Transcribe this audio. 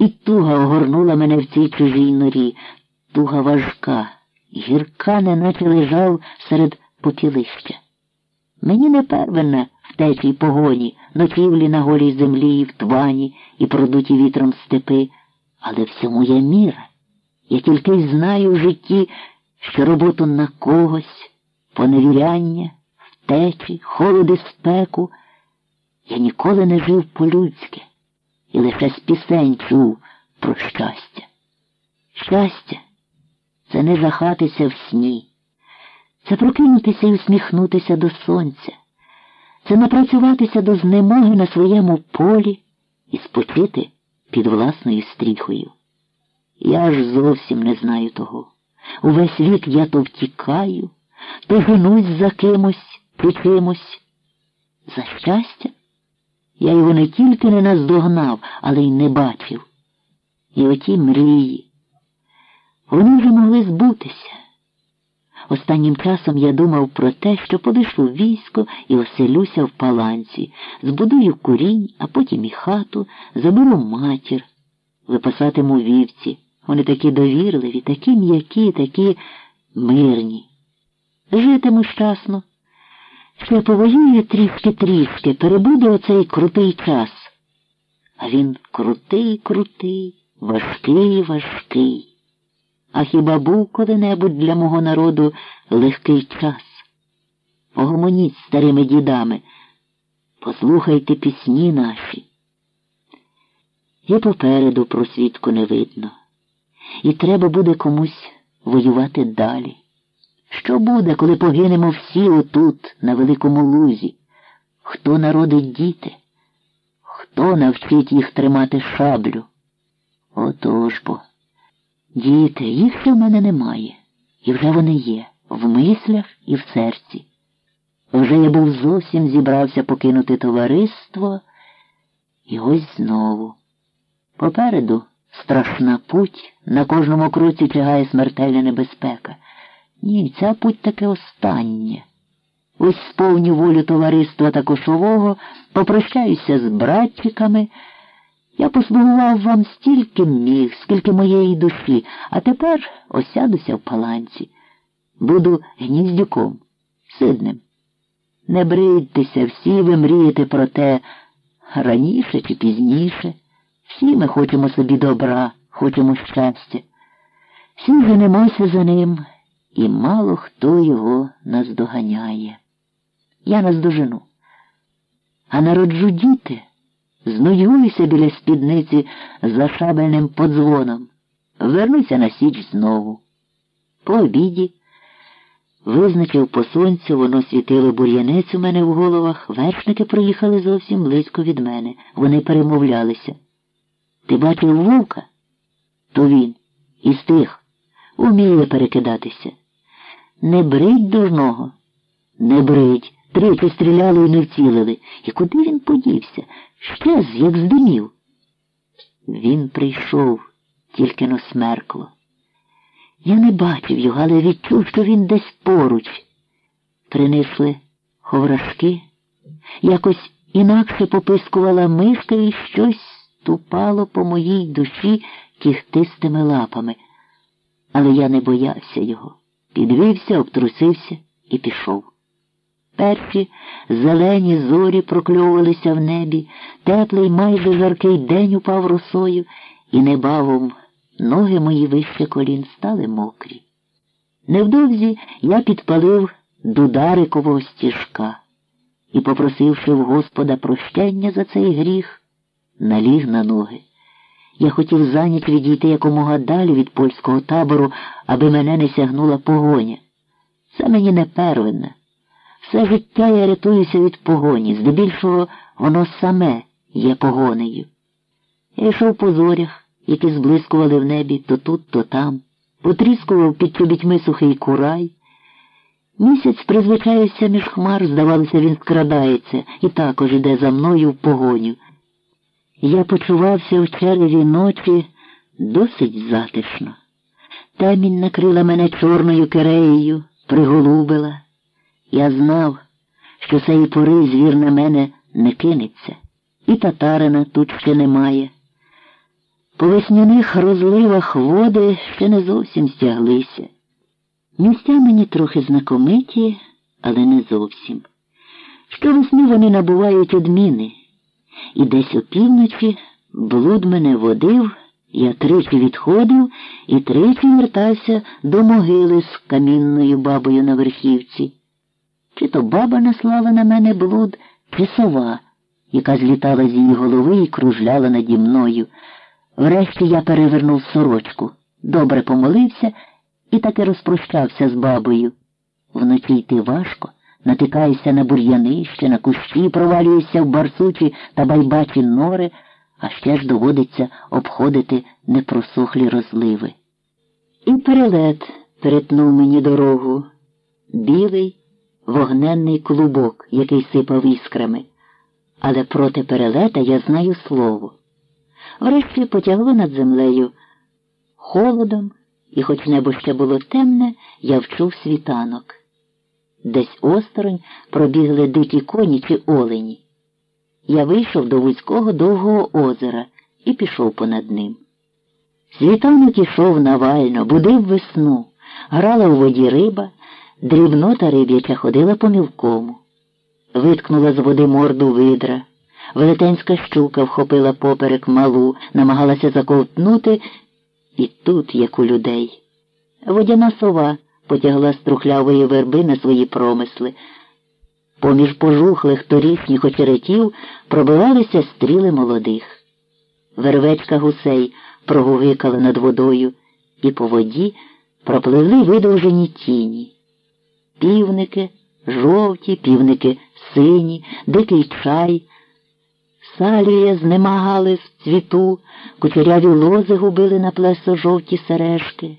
І туга огорнула мене в цій чужій норі, туга важка, гірка, неначе лежав серед попілища. Мені не первинна в течій погоні, ночівлі на голій землі, і в твані, і продуті вітром степи, але всьому є міра. Я тільки знаю в житті, що роботу на когось, поневіряння, втечі, холоди, спеку. Я ніколи не жив по-людськи і лише з пісень чув про щастя. Щастя це не жахатися в сні, це прокинутися і усміхнутися до сонця, це напрацюватися до знемоги на своєму полі і спочити під власною стріхою. Я ж зовсім не знаю того. Увесь вік я то втікаю, то женусь за кимось, при чимось. За щастя? Я його не тільки не наздогнав, але й не бачив. І оті мрії. Вони вже могли збутися. Останнім часом я думав про те, що полишу військо і оселюся в паланці, збудую курінь, а потім і хату, заберу матір, випасатиму вівці. Вони такі довірливі, такі м'які, такі мирні. Житиму щасно. Ще повоює трішки-трішки, перебуде оцей крутий час. А він крутий, крутий, важкий, важкий. А хіба був коли-небудь для мого народу легкий час? Погомоніть старими дідами, послухайте пісні наші. І попереду просвідку не видно, і треба буде комусь воювати далі. Що буде, коли погинемо всі отут, на великому лузі? Хто народить діти? Хто навчить їх тримати шаблю? Отож бо. Діти, їх ще в мене немає. І вже вони є, в мислях і в серці. Вже я був зовсім зібрався покинути товариство, і ось знову. Попереду страшна путь, на кожному кроці чигає смертельна небезпека. Ні, ця путь таки остання. Ось сповню волю товариства та кошового, попрощаюся з братчиками. Я послугував вам стільки міг, скільки моєї душі, а тепер осядуся в паланці. Буду гніздюком, сидним. Не бридьтеся, всі ви мрієте про те раніше чи пізніше. Всі ми хочемо собі добра, хочемо щастя. Всі женемося за ним і мало хто його наздоганяє. Я наздожену. А народжу діти, знуюся біля спідниці за шабельним подзвоном, вернуся на січ знову. По обіді визначив по сонцю, воно світило бур'янець у мене в головах, вершники приїхали зовсім близько від мене. Вони перемовлялися. Ти бачив вовка? То він із тих уміє перекидатися. Не брить дурного, не брить. Тричі стріляли і не вцілили. І куди він подівся? Щез, як здимів. Він прийшов, тільки но смеркло. Я не бачив його, але відчув, що він десь поруч. Принесли ховрашки, якось інакше попискувала мишка і щось ступало по моїй душі кіхтистими лапами. Але я не боявся його підвівся, обтрусився і пішов. Перші зелені зорі прокльовувалися в небі, теплий майже жаркий день упав росою, і небавом ноги мої вище колін стали мокрі. Невдовзі я підпалив дударикового стіжка і, попросивши в Господа прощення за цей гріх, наліг на ноги. Я хотів за ніч відійти якомога далі від польського табору, аби мене не сягнула погоня. Це мені не первинне. Все життя я рятуюся від погоні, здебільшого воно саме є погонею. Я йшов по зорях, які зблискували в небі то тут, то там, потріскував під чобітьми сухий курай. Місяць призвичається між хмар, здавалося, він скрадається і також іде за мною в погоню. Я почувався в череві ночі досить затишно. Темінь накрила мене чорною киреєю, приголубила. Я знав, що цієї пори звір на мене не кинеться, і татарина тут ще немає. По весняних розливах води ще не зовсім стяглися. Місця мені трохи знакомиті, але не зовсім. Щовесни вони набувають одміни, і десь опівночі блуд мене водив, я тричі відходив і тричі вертався до могили з камінною бабою на верхівці. Чи то баба наслала на мене блуд, чи сова, яка злітала з її голови і кружляла наді мною. Врешті я перевернув сорочку, добре помолився і таки розпрощався з бабою. Вночі йти важко, натикаєшся на бур'янище, на кущі, провалюєшся в барсучі та байбачі нори, а ще ж доводиться обходити непросохлі розливи. І перелет перетнув мені дорогу, білий вогненний клубок, який сипав іскрами. Але проти перелета я знаю слово. Врешті потягло над землею холодом, і, хоч небо ще було темне, я вчув світанок. Десь осторонь пробігли дикі коні чи олені. Я вийшов до вузького довгого озера і пішов понад ним. Світанок ішов навально, будив весну, грала у воді риба, дрібнота риб'яча ходила по мілкому. Виткнула з води морду видра. Велетенська щука вхопила поперек малу, намагалася заковтнути, і тут, як у людей. Водяна сова потягла з трухлявої верби на свої промисли. Поміж пожухлих торішніх очеретів пробивалися стріли молодих. Вервечка гусей прогувикала над водою, і по воді пропливли видовжені тіні. Півники, жовті, півники сині, дикий чай. Салює знемагали з цвіту, кучеряві лози губили на плесо жовті сережки.